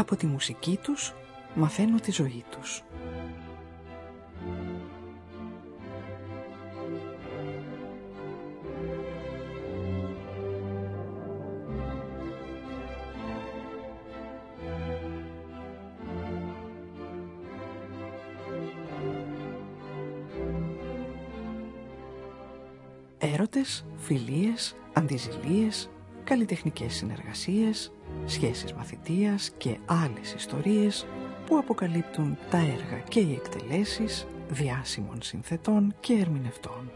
Από τη μουσική τους μαθαίνω τη ζωή τους. Έρωτες, φιλίες, αντιζηλίες, καλλιτεχνικές συνεργασίες, σχέσεις μαθητείας και άλλες ιστορίες που αποκαλύπτουν τα έργα και οι εκτελέσεις διάσημων συνθετών και ερμηνευτών.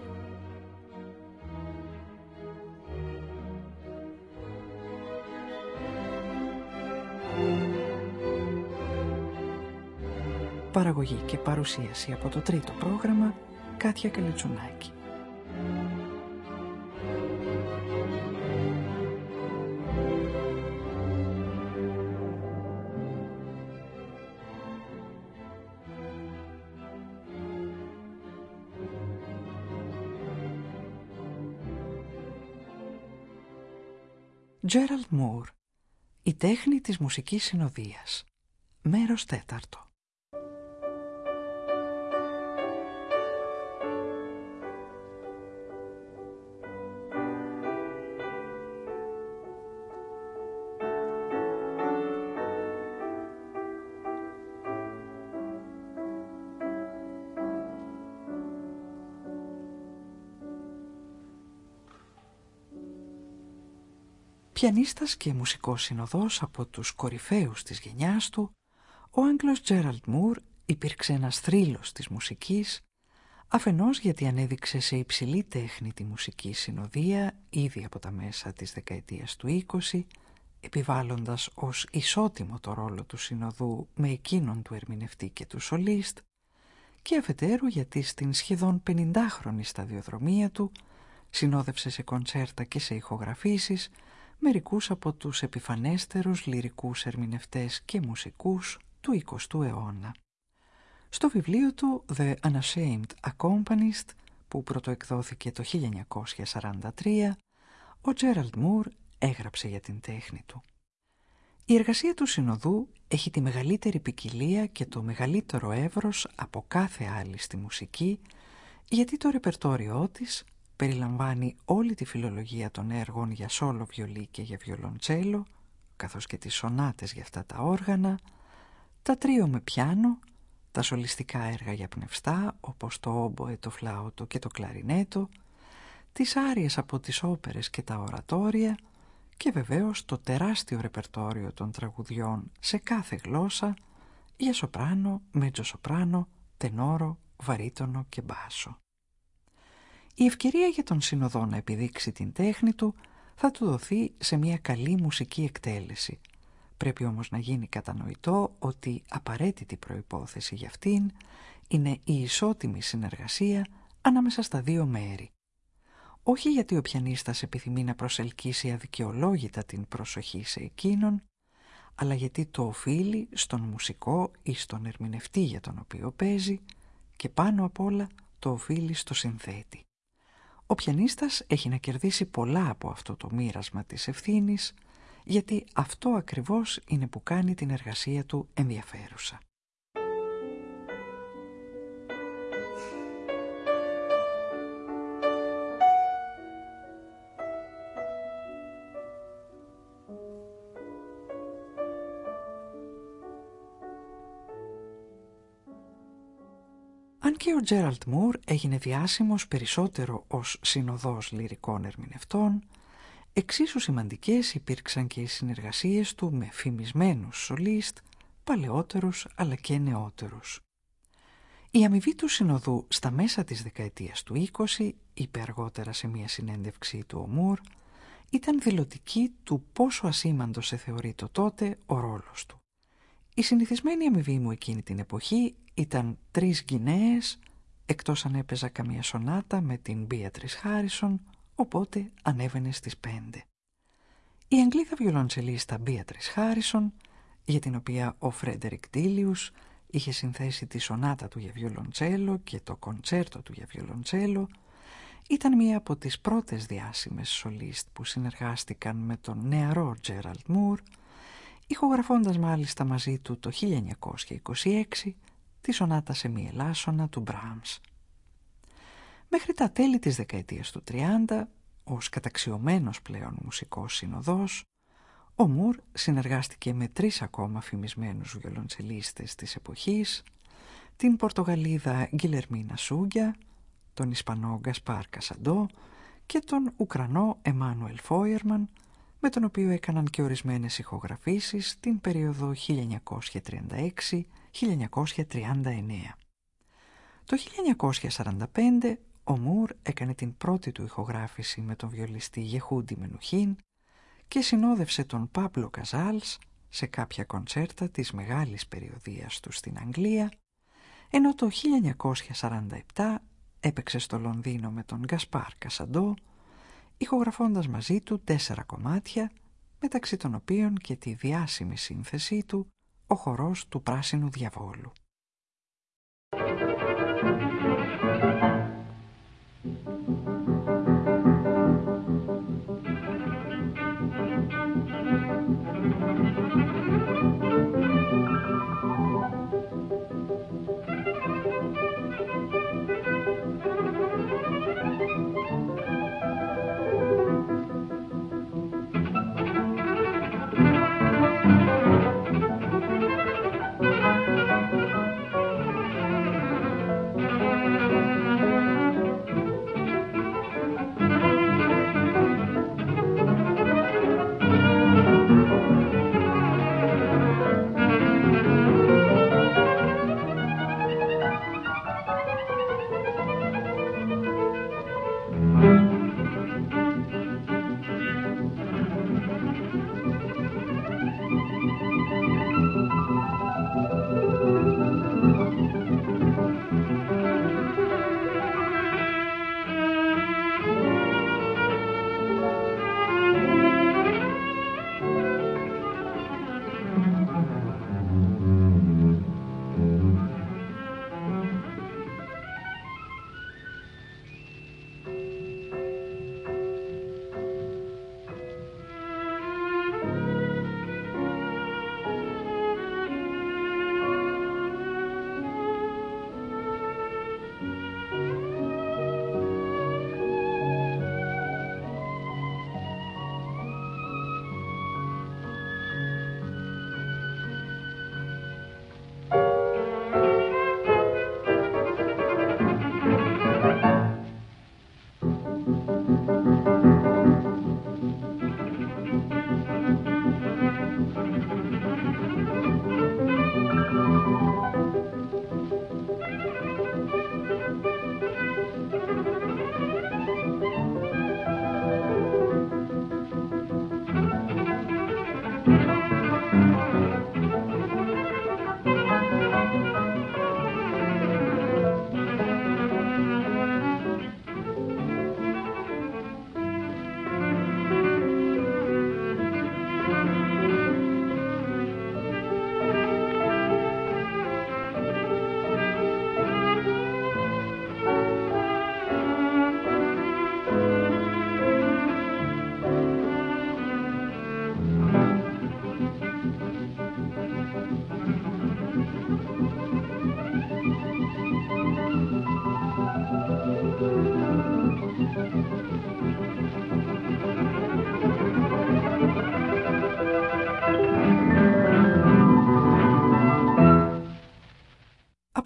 Παραγωγή και παρουσίαση από το τρίτο πρόγραμμα Κάτια Καλετσουνάκη. Μουρ Η τέχνη της μουσικής συνοδείας. Μέρος τέταρτο Πιανίστας και μουσικός συνοδός από τους κορυφαίους της γενιάς του, ο Άγγλος Τζέραλτ Μουρ υπήρξε ένας θρύλος της μουσικής, αφενός γιατί ανέδειξε σε υψηλή τέχνη τη μουσική συνοδεία ήδη από τα μέσα της δεκαετίας του 20, επιβάλλοντας ως ισότιμο το ρόλο του συνοδού με εκείνον του ερμηνευτή και του σολίστ, και αφετέρου γιατί στην σχεδόν 50χρονη σταδιοδρομία του συνόδευσε σε κοντσέρτα και σε ηχογραφήσεις μερικούς από τους επιφανέστερους λυρικούς ερμηνευτές και μουσικούς του 20ου αιώνα. Στο βιβλίο του «The Unashamed Accompanist» που πρωτοεκδόθηκε το 1943, ο Τζέραλτ Μουρ έγραψε για την τέχνη του. Η εργασία του συνοδού έχει τη μεγαλύτερη ποικιλία και το μεγαλύτερο εύρος από κάθε άλλη στη μουσική, γιατί το ρεπερτόριό της περιλαμβάνει όλη τη φιλολογία των έργων για σόλο βιολί και για βιολοντσέλο, καθώς και τις σονάτες για αυτά τα όργανα, τα τρίο με πιάνο, τα σολιστικά έργα για πνευστά, όπως το όμποε, το φλάωτο και το κλαρινέτο, τις άριες από τις όπερες και τα ορατόρια και βεβαίως το τεράστιο ρεπερτόριο των τραγουδιών σε κάθε γλώσσα για σοπράνο, μέτζο τενόρο, βαρύτονο και μπάσο. Η ευκαιρία για τον Συνοδό να επιδείξει την τέχνη του θα του δοθεί σε μια καλή μουσική εκτέλεση. Πρέπει όμως να γίνει κατανοητό ότι απαραίτητη προϋπόθεση για αυτήν είναι η ισότιμη συνεργασία ανάμεσα στα δύο μέρη. Όχι γιατί ο πιανίστας επιθυμεί να προσελκύσει αδικαιολόγητα την προσοχή σε εκείνον, αλλά γιατί το οφείλει στον μουσικό ή στον ερμηνευτή για τον οποίο παίζει και πάνω απ' όλα το οφείλει στο συνθέτη. Ο πιανίστας έχει να κερδίσει πολλά από αυτό το μοίρασμα της ευθύνης, γιατί αυτό ακριβώς είναι που κάνει την εργασία του ενδιαφέρουσα. Ο Τζέραλτ Μουρ έγινε διάσημος περισσότερο ως συνοδός λυρικών ερμηνευτών, εξίσου σημαντικές υπήρξαν και οι συνεργασίες του με φημισμένους σολίστ, παλαιότερους αλλά και νεότερους. Η αμοιβή του συνοδού στα μέσα της δεκαετίας του 20, είπε αργότερα σε μια συνέντευξή του ο Μουρ, ήταν δηλωτική του πόσο ασήμαντο σε θεωρεί το τότε ο ρόλος του. Η συνηθισμένη αμοιβή μου εκείνη την εποχή ήταν τρεις Γκινέες, εκτός αν έπαιζα καμία σονάτα με την Μπίατρις Χάρισον, οπότε ανέβαινε στις πέντε. Η Αγγλίδα βιολοντσελίστα Μπίατρις Χάρισον, για την οποία ο Φρέντερικ Ντίλιους είχε συνθέσει τη σονάτα του για βιολοντσέλο και το κοντσέρτο του για βιολοντσέλο, ήταν μία από τις πρώτες διάσημες σολίστ που συνεργάστηκαν με τον νεαρό Τζέραλτ Μουρ, ηχογραφώντας μάλιστα μαζί του το 1926 τη σονάτα σε μη ελάσσονα του Μπράμς. Μέχρι τα τέλη της δεκαετίας του 30, ως καταξιωμένος πλέον μουσικός συνοδός, ο Μουρ συνεργάστηκε με τρεις ακόμα φημισμένους βιολοντσελίστες της εποχής, την Πορτογαλίδα Γκυλερμίνα Σούγκια, τον Ισπανό Γκασπάρ Κασαντό και τον Ουκρανό Εμάνουελ Φόιερμαν, με τον οποίο έκαναν και ορισμένες ηχογραφήσεις την περίοδο 1936-1939. Το 1945 ο Μουρ έκανε την πρώτη του ηχογράφηση με τον βιολιστή Γεχούντι Μενουχίν και συνόδευσε τον Πάπλο Καζάλς σε κάποια κοντσέρτα της μεγάλης περιοδίας του στην Αγγλία, ενώ το 1947 έπαιξε στο Λονδίνο με τον Γκασπάρ Κασαντό, ηχογραφώντας μαζί του τέσσερα κομμάτια, μεταξύ των οποίων και τη διάσημη σύνθεσή του «Ο χορός του πράσινου διαβόλου».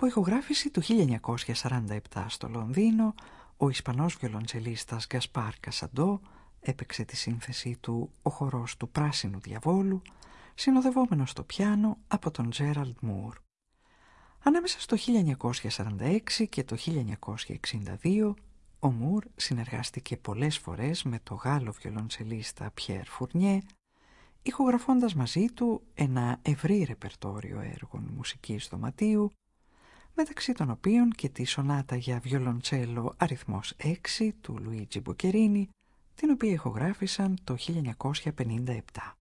Ηχογράφηση του 1947 στο Λονδίνο, ο Ισπανός βιολοντσελίστας Γκασπάρ Κασαντό έπαιξε τη σύνθεσή του «Ο χορός του πράσινου διαβόλου», συνοδευόμενος στο πιάνο από τον Τζέραλντ Μουρ. Ανάμεσα στο 1946 και το 1962, ο Μουρ συνεργάστηκε πολλές φορές με το Γάλλο βιολοντσελίστα Πιέρ Φουρνιέ, ηχογραφώντας μαζί του ένα ευρύ ρεπερτόριο έργων μουσικής δωματίου, μεταξύ των οποίων και τη σονάτα για βιολοντσέλο αριθμός 6 του Λουίτζι Μποκερίνη, την οποία ηχογράφησαν το 1957.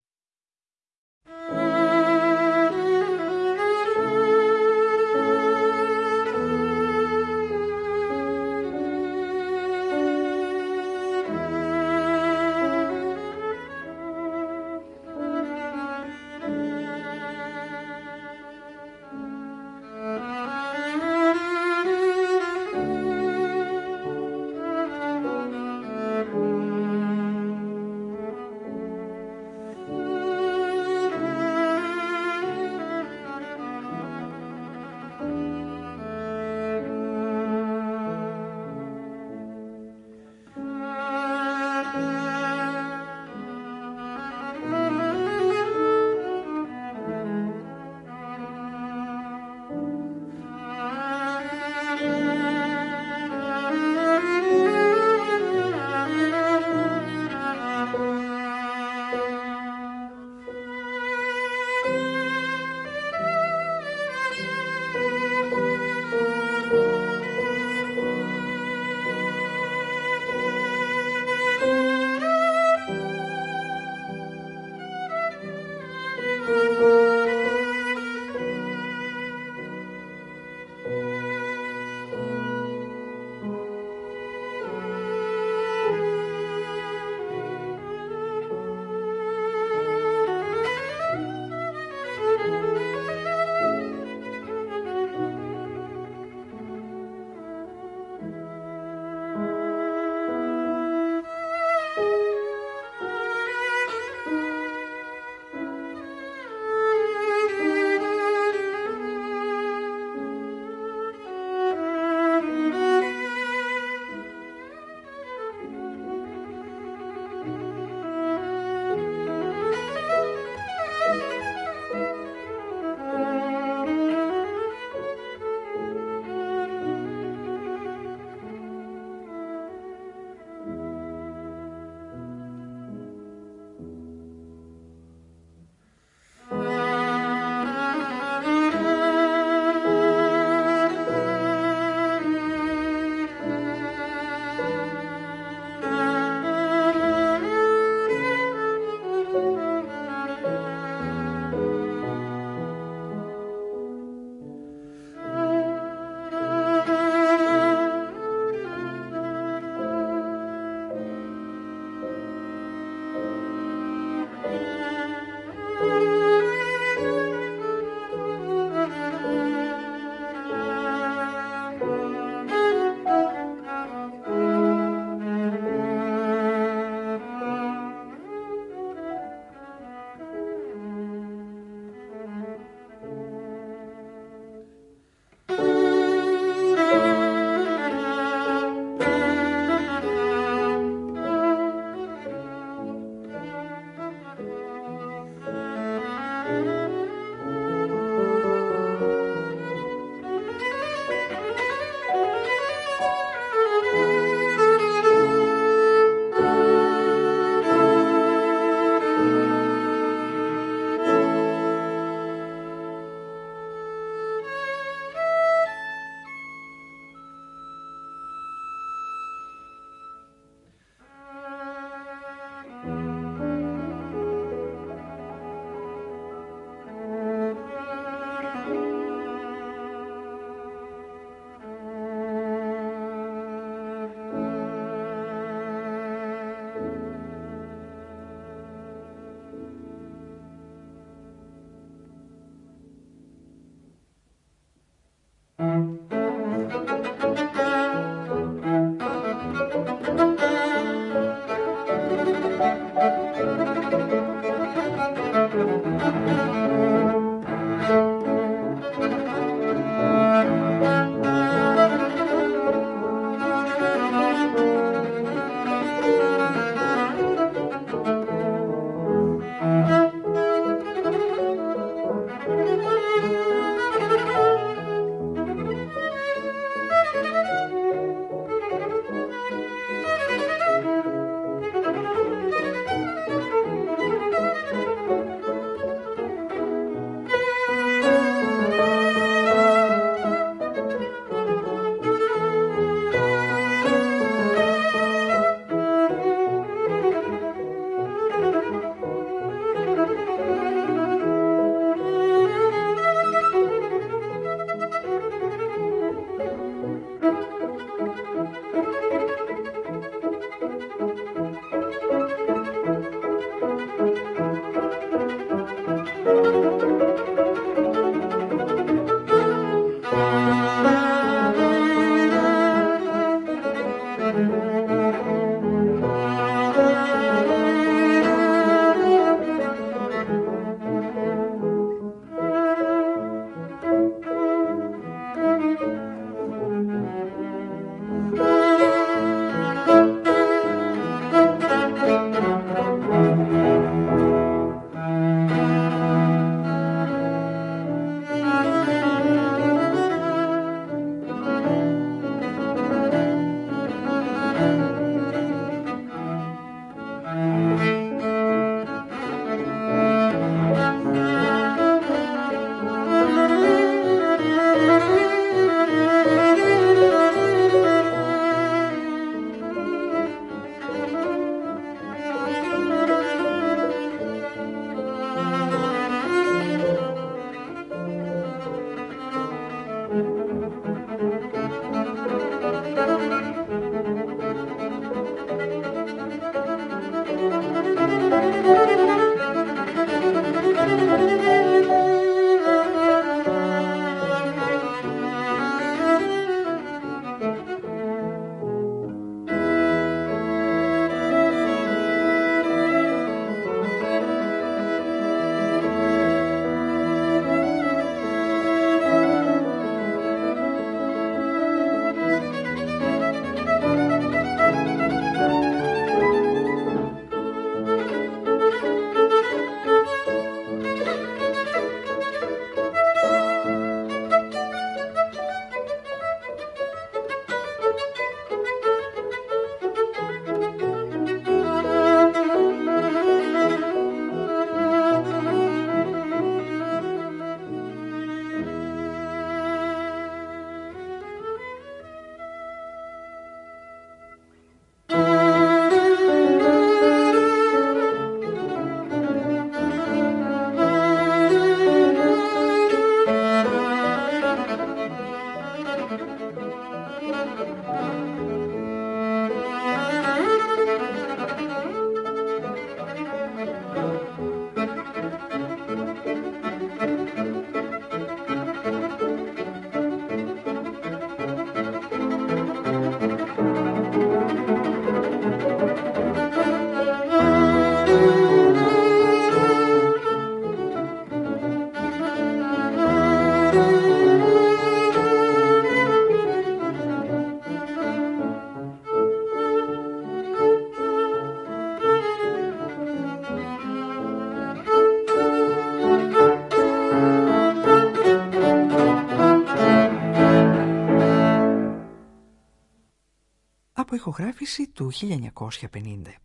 Ηχογράφηση του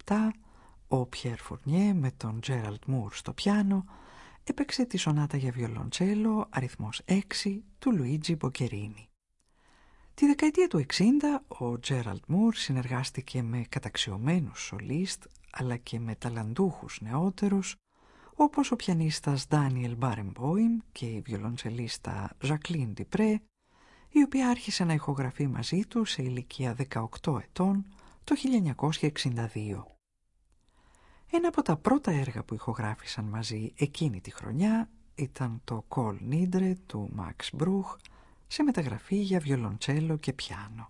1957, ο Πιέρ Φουρνιέ με τον Τζέραλτ Μουρ στο πιάνο έπαιξε τη σονάτα για βιολοντσέλο αριθμός 6 του Λουίτζι Μποκερίνη. Τη δεκαετία του 60 ο Τζέραλτ Μουρ συνεργάστηκε με καταξιωμένους σολίστ αλλά και με ταλαντούχους νεότερους όπως ο πιανίστας Ντάνιελ Μπάρεμπόιμ και η βιολοντσελίστα Ζακλίν Ντιπρέ η οποία άρχισε να ηχογραφεί μαζί του σε ηλικία 18 ετών το 1962. Ένα από τα πρώτα έργα που ηχογράφησαν μαζί εκείνη τη χρονιά ήταν το «Κολ Νίντρε» του Μαξ Μπρούχ σε μεταγραφή για βιολοντσέλο και πιάνο.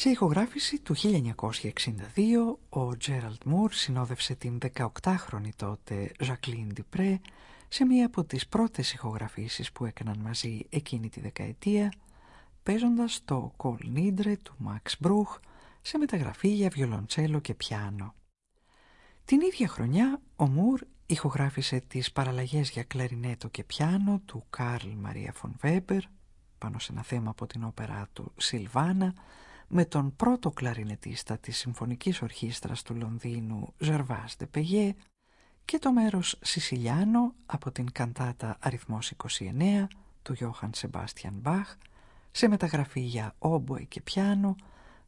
Σε ηχογράφηση του 1962, ο Τζέραλτ Μουρ συνόδευσε την 18χρονη τότε Ζακλίν Ντυ Πρε σε μία από τις πρώτες ηχογραφήσεις που έκαναν μαζί εκείνη τη δεκαετία, παίζοντας το «Κολ Νίντρε» του Μαξ Μπρούχ σε μεταγραφή για βιολοντσέλο και πιάνο. Την ίδια χρονιά, ο Μουρ ηχογράφησε τις παραλλαγές για κλαρινέτο και πιάνο του Καρλ Μαρία Φον Βέμπερ, πάνω σε ένα θέμα από την όπερα του «Σιλβάνα», με τον πρώτο κλαρινετίστα της Συμφωνικής Ορχήστρας του Λονδίνου Ζερβάς Πεγέ και το μέρος Σισιλιάνο από την καντάτα αριθμός 29 του Γιώχαν Σεμπάστιαν Μπαχ σε μεταγραφή για όμποε και πιάνο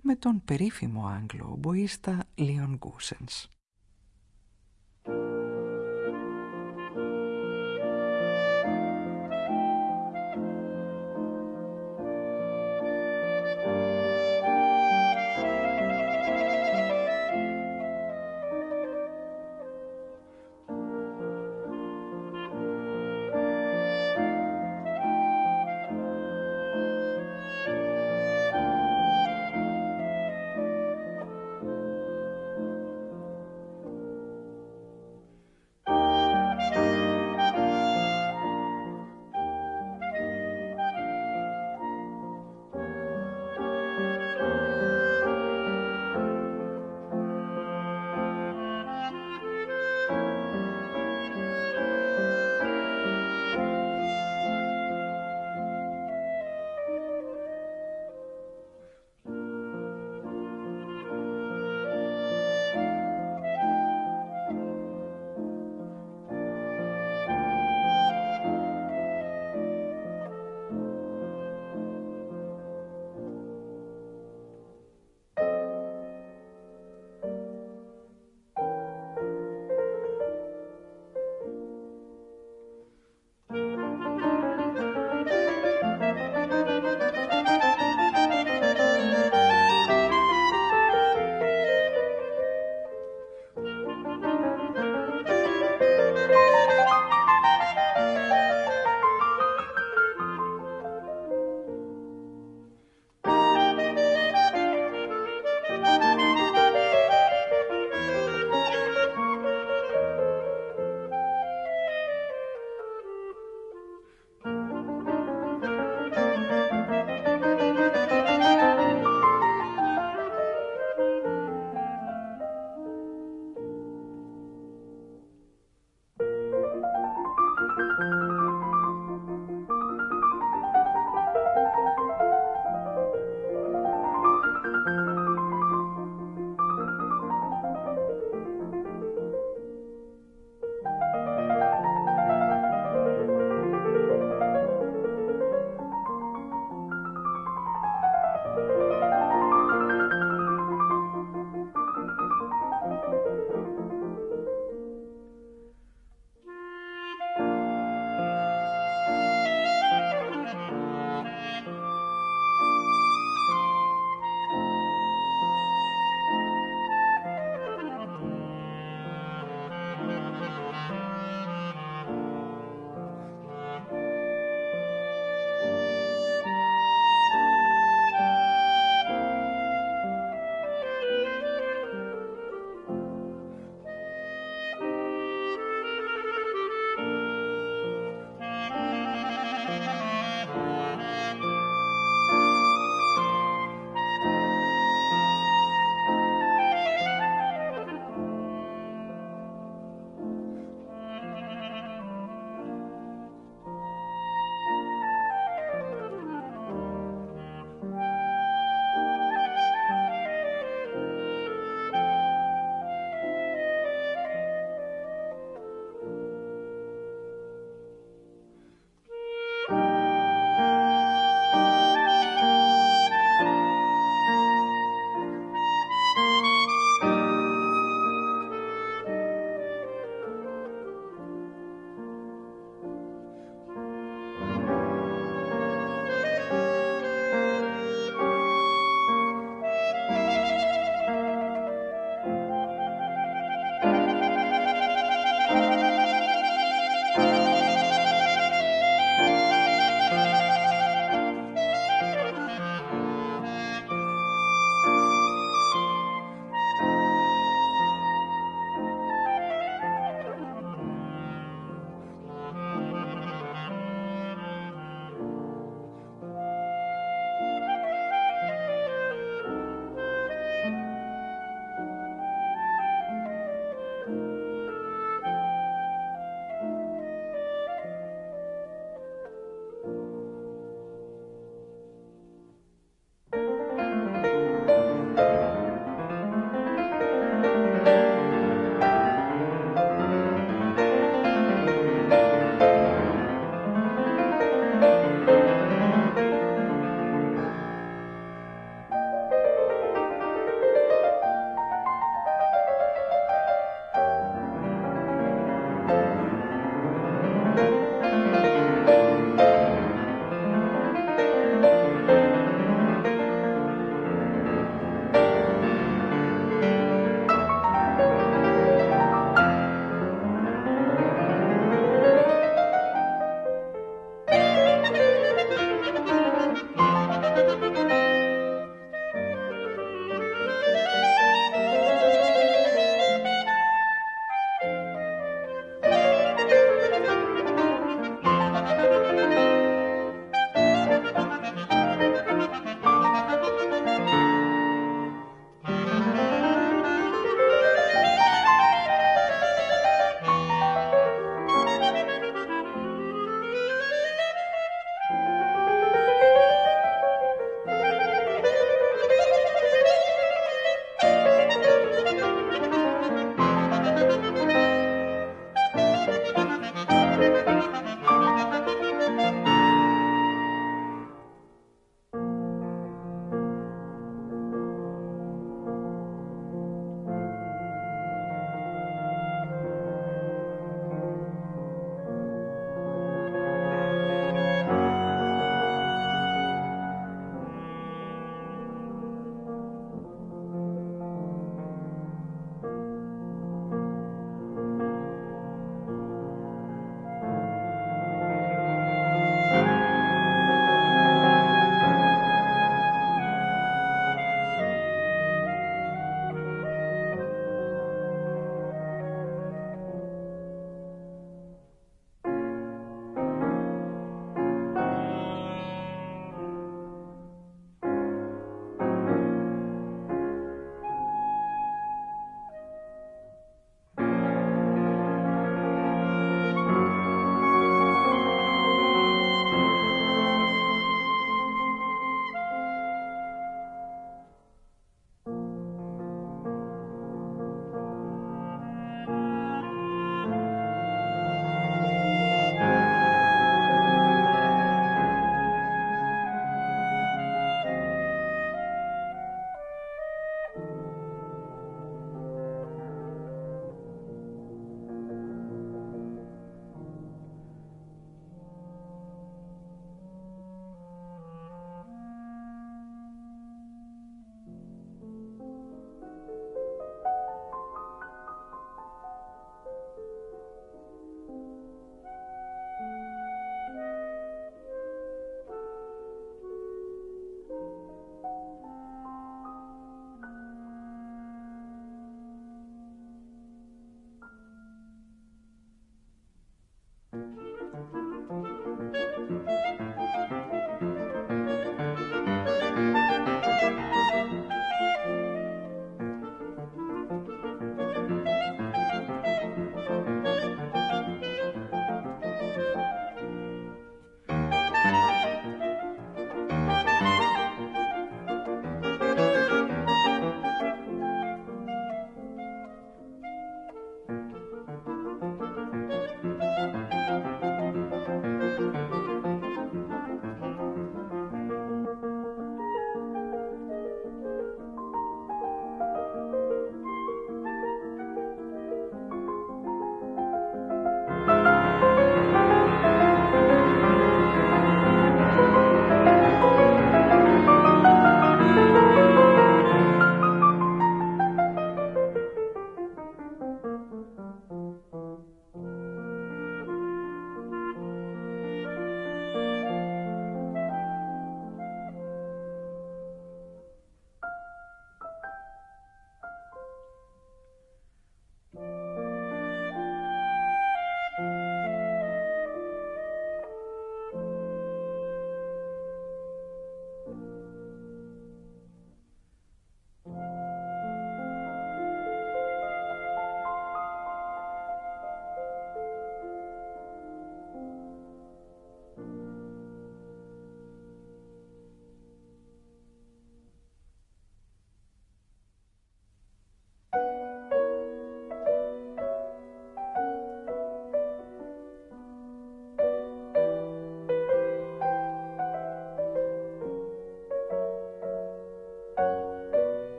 με τον περίφημο Άγγλο ομποίστα Λίον Γκούσενς.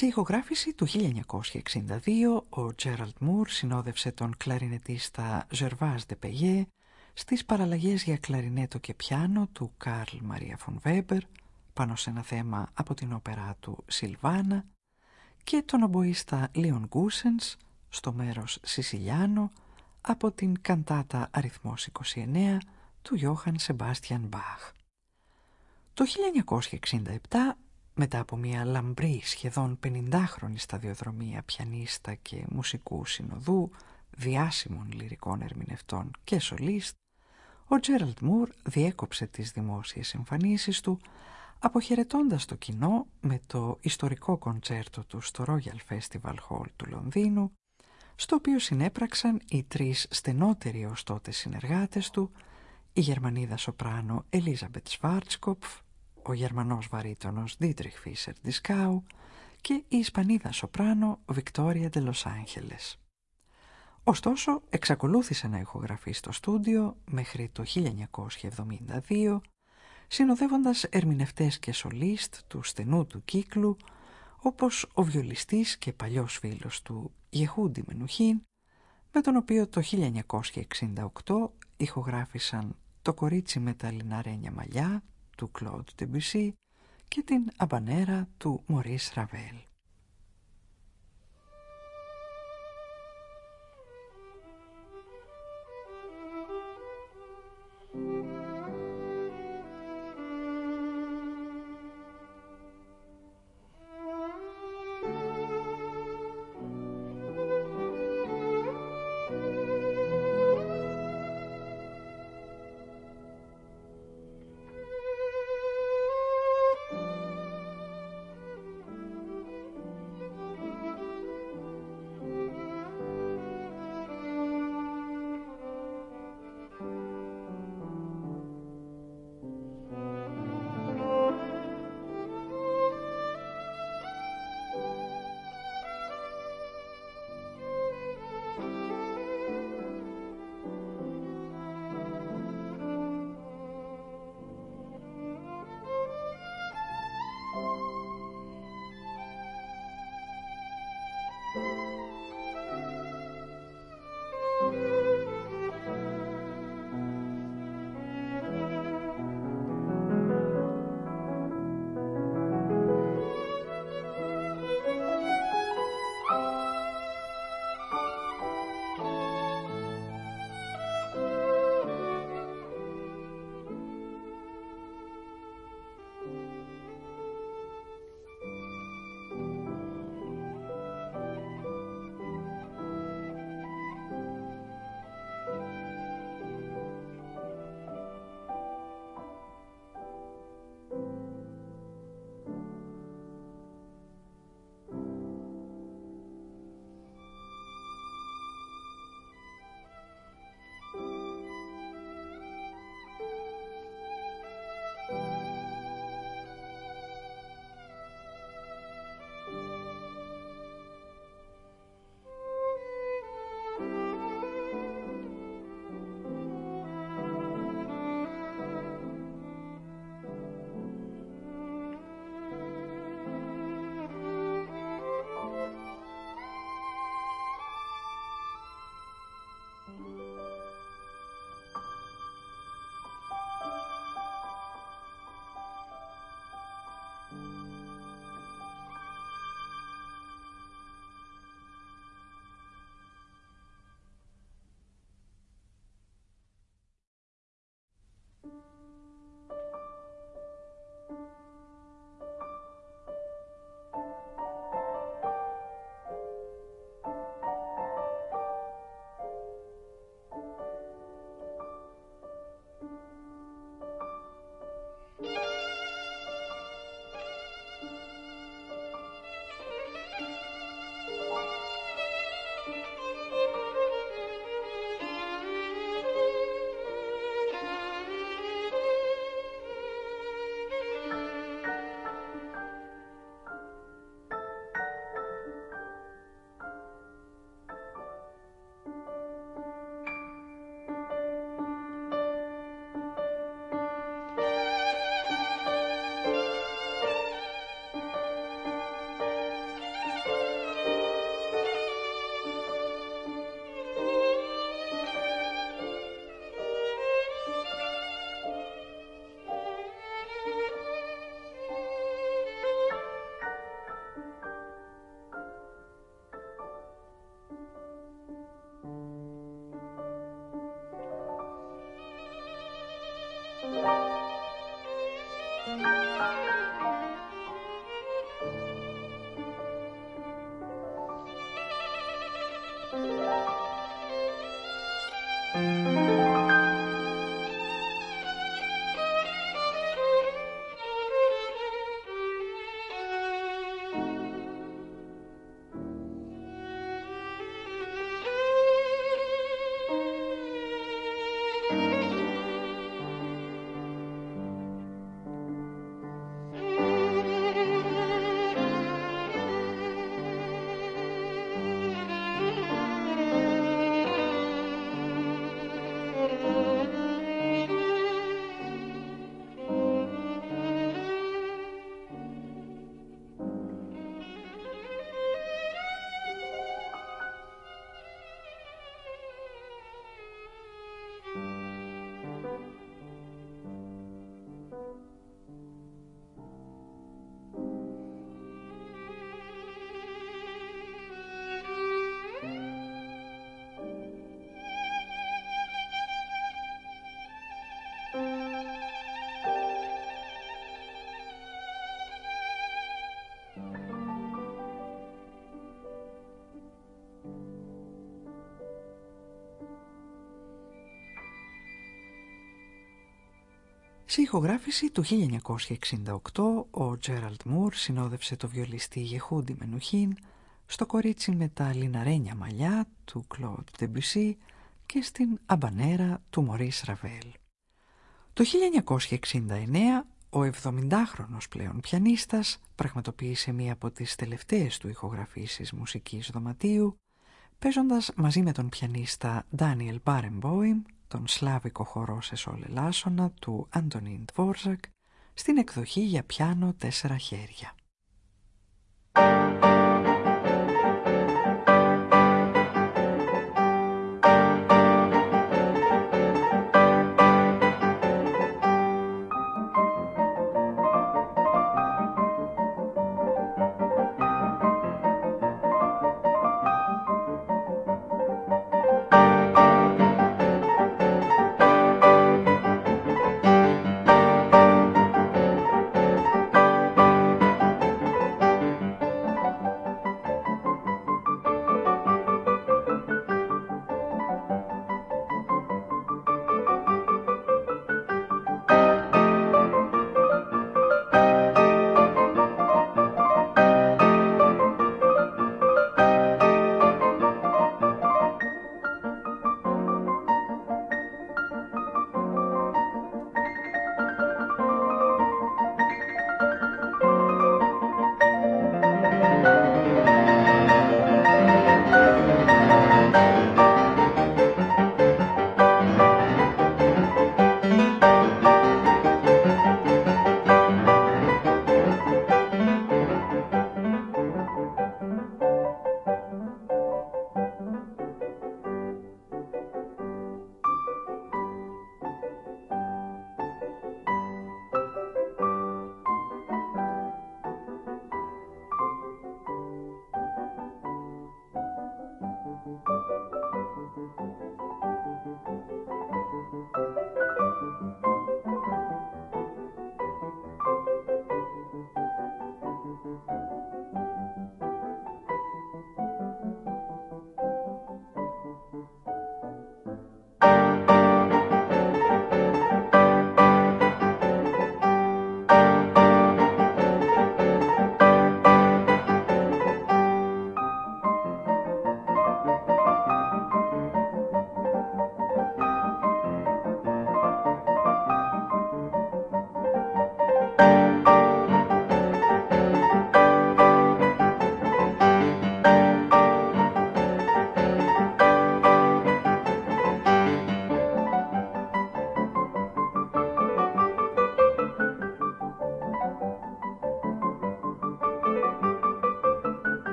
Σε ηχογράφηση του 1962, ο Τζέραλτ Μουρ συνόδευσε τον κλαρινετίστα Ζερβάζ Πεγέ στις παραλλαγές για κλαρινέτο και πιάνο του Καρλ Μαρία Φον Βέμπερ πάνω σε ένα θέμα από την όπερά του Σιλβάνα και τον ομποίστα Λίον Γκούσενς στο μέρος Σισιλιάνο από την καντάτα αριθμός 29 του Γιώχαν Σεμπάστιαν Μπαχ. Το 1967 μετά από μια λαμπρή σχεδόν 50χρονη σταδιοδρομία πιανίστα και μουσικού συνοδού, διάσημων λυρικών ερμηνευτών και σολίστ, ο Τζέραλτ Μουρ διέκοψε τις δημόσιες εμφανίσεις του αποχαιρετώντας το κοινό με το ιστορικό κοντσέρτο του στο Royal Festival Hall του Λονδίνου, στο οποίο συνέπραξαν οι τρεις στενότεροι ως τότε συνεργάτες του, η Γερμανίδα σοπράνο Ελίζαμπετ Σβάρτσκοπφ, ο Γερμανός βαρύτονος Δίτριχ Φίσερ Δισκάου και η Ισπανίδα σοπράνο Βικτόρια Ντελος Άντχελες. Ωστόσο, εξακολούθησε να ηχογραφεί στο στούντιο μέχρι το 1972, συνοδεύοντας ερμηνευτές και σολίστ του στενού του κύκλου, όπως ο βιολιστής και παλιός φίλος του Γεχούντι Μενουχίν, με τον οποίο το 1968 ηχογράφησαν «Το κορίτσι με τα λιναρένια μαλλιά», του Κλοντ Τεμπισί και την αμπανέρα του Μωρίς Ραβέλ. Σε ηχογράφηση του 1968 ο Τζέραλτ Μουρ συνόδευσε το βιολιστή Γεχούντι Μενουχίν στο κορίτσι με τα λιναρένια μαλλιά του Κλοντ Ντεμπουσί και στην αμπανέρα του Μωρίς Ραβέλ. Το 1969 ο 70χρονος πλέον πιανίστας πραγματοποίησε μία από τις τελευταίες του ηχογραφήσεις μουσικής δωματίου παίζοντας μαζί με τον πιανίστα Ντάνιελ Μπάρεμποιμ τον σλάβικο χορό σε σολελάσονα του Αντωνίν Τβόρζακ στην εκδοχή για πιάνο τέσσερα χέρια.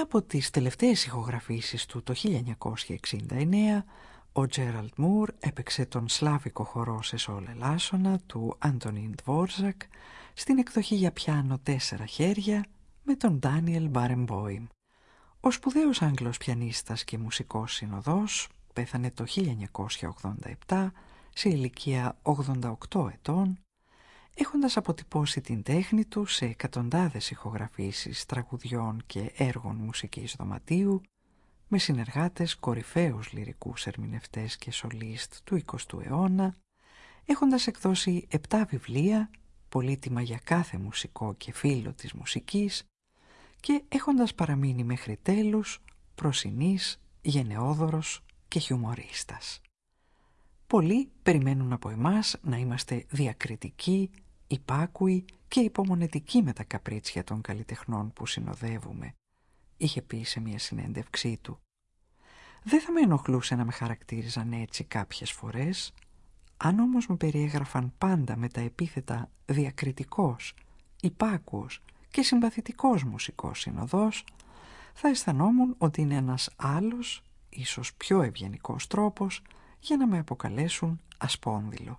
Μία από τις τελευταίες ηχογραφήσεις του το 1969, ο Τζέραλτ Μουρ έπαιξε τον σλάβικο χορό σε σόλ ελάσσονα του Αντωνίν Δβόρζακ στην εκδοχή για πιάνο τέσσερα χέρια με τον Ντάνιελ Μπάρεμπόιμ. Ο σπουδαίος Άγγλος πιανίστας και μουσικός συνοδός πέθανε το 1987 σε ηλικία 88 ετών έχοντας αποτυπώσει την τέχνη του σε εκατοντάδες ηχογραφήσεις τραγουδιών και έργων μουσικής δωματίου με συνεργάτες κορυφαίους λυρικούς ερμηνευτές και σολίστ του 20ου αιώνα, έχοντας εκδώσει επτά βιβλία, πολύτιμα για κάθε μουσικό και φίλο της μουσικής και έχοντας παραμείνει μέχρι τέλους προσινής, γενναιόδωρος και χιουμορίστας. Πολλοί περιμένουν από εμάς να είμαστε διακριτικοί, υπάκουοι και υπομονετικοί με τα καπρίτσια των καλλιτεχνών που συνοδεύουμε, είχε πει σε μια συνέντευξή του. Δεν θα με ενοχλούσε να με χαρακτήριζαν έτσι κάποιες φορές, αν όμως με περιέγραφαν πάντα με τα επίθετα διακριτικός, υπάκουος και συμπαθητικός μουσικός συνοδός, θα αισθανόμουν ότι είναι ένας άλλος, ίσως πιο ευγενικός τρόπος, για να με αποκαλέσουν ασπόνδυλο.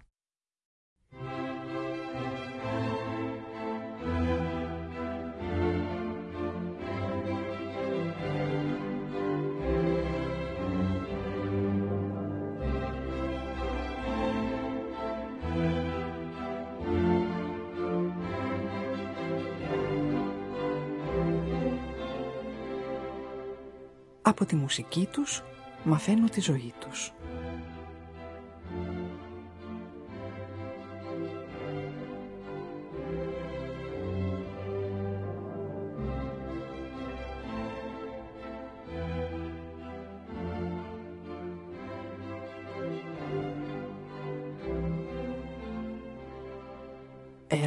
Από τη μουσική τους μαθαίνω τη ζωή τους.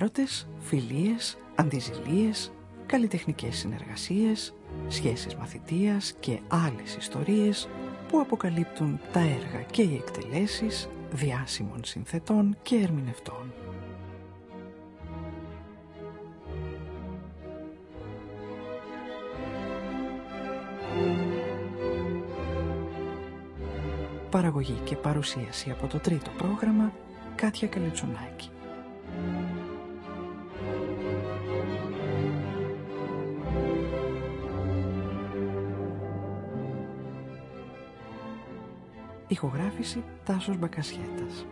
Έρωτες, φιλίες, αντιζηλίες, καλλιτεχνικές συνεργασίες, σχέσεις μαθητείας και άλλες ιστορίες που αποκαλύπτουν τα έργα και οι εκτελέσεις διάσημων συνθετών και ερμηνευτών. Παραγωγή και παρουσίαση από το τρίτο πρόγραμμα Κάτια Καλετσονάκη. Ηχογράφηση Τάσος Μπακασιέτας